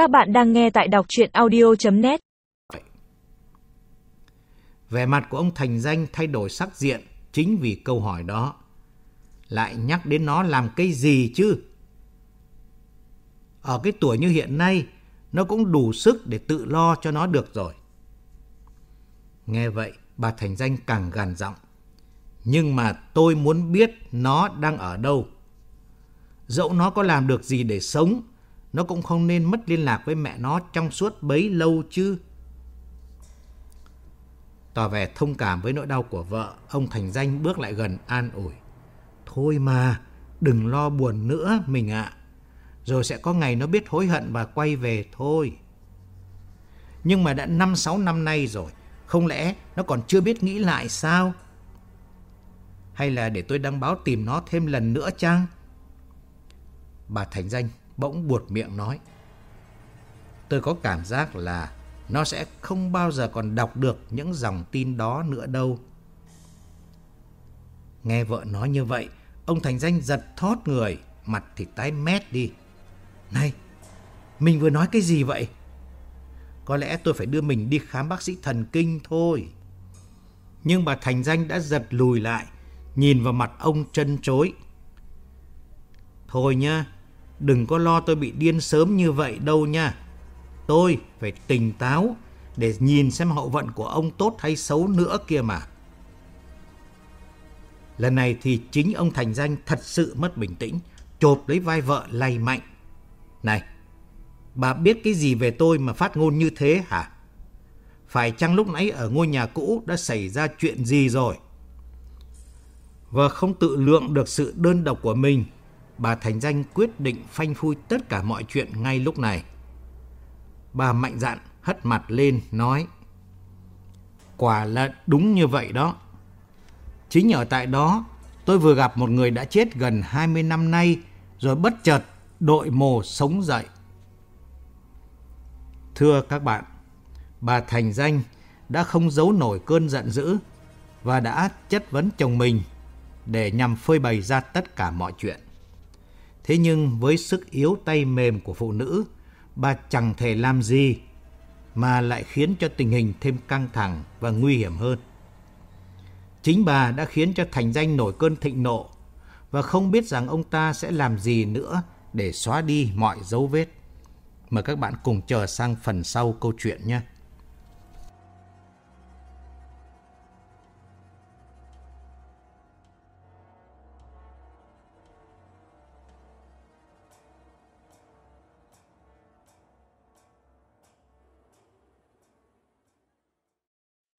Các bạn đang nghe tại đọc chuyện audio.net Vẻ mặt của ông Thành Danh thay đổi sắc diện chính vì câu hỏi đó. Lại nhắc đến nó làm cái gì chứ? Ở cái tuổi như hiện nay, nó cũng đủ sức để tự lo cho nó được rồi. Nghe vậy, bà Thành Danh càng gằn giọng. Nhưng mà tôi muốn biết nó đang ở đâu. Dẫu nó có làm được gì để sống, nó cũng không nên mất liên lạc với mẹ nó trong suốt bấy lâu chứ. Tỏ vẻ thông cảm với nỗi đau của vợ, ông Thành Danh bước lại gần an ủi. Thôi mà, đừng lo buồn nữa mình ạ. Rồi sẽ có ngày nó biết hối hận và quay về thôi. Nhưng mà đã 5-6 năm nay rồi, không lẽ nó còn chưa biết nghĩ lại sao? Hay là để tôi đăng báo tìm nó thêm lần nữa chăng? Bà Thành Danh bỗng buột miệng nói. Tôi có cảm giác là nó sẽ không bao giờ còn đọc được những dòng tin đó nữa đâu. Nghe vợ nói như vậy, ông Thành Danh giật thót người, mặt thì tái mét đi. Này, mình vừa nói cái gì vậy? Có lẽ tôi phải đưa mình đi khám bác sĩ thần kinh thôi. Nhưng bà Thành Danh đã giật lùi lại, nhìn vào mặt ông chân chối. Thôi nhá, đừng có lo tôi bị điên sớm như vậy đâu nha. Tôi phải tỉnh táo để nhìn xem hậu vận của ông tốt hay xấu nữa kia mà. Lần này thì chính ông Thành Danh thật sự mất bình tĩnh, chộp lấy vai vợ lay mạnh. Này, bà biết cái gì về tôi mà phát ngôn như thế hả? Phải chăng lúc nãy ở ngôi nhà cũ đã xảy ra chuyện gì rồi? Và không tự lượng được sự đơn độc của mình, bà Thành Danh quyết định phanh phui tất cả mọi chuyện ngay lúc này. Bà mạnh dạn hất mặt lên nói Quả là đúng như vậy đó. Chính ở tại đó tôi vừa gặp một người đã chết gần 20 năm nay rồi bất chợt đội mồ sống dậy. Thưa các bạn, bà Thành Danh đã không giấu nổi cơn giận dữ và đã chất vấn chồng mình để nhằm phơi bày ra tất cả mọi chuyện. Thế nhưng với sức yếu tay mềm của phụ nữ, bà chẳng thể làm gì mà lại khiến cho tình hình thêm căng thẳng và nguy hiểm hơn. Chính bà đã khiến cho Thành Danh nổi cơn thịnh nộ và không biết rằng ông ta sẽ làm gì nữa để xóa đi mọi dấu vết. Mời các bạn cùng chờ sang phần sau câu chuyện nhé.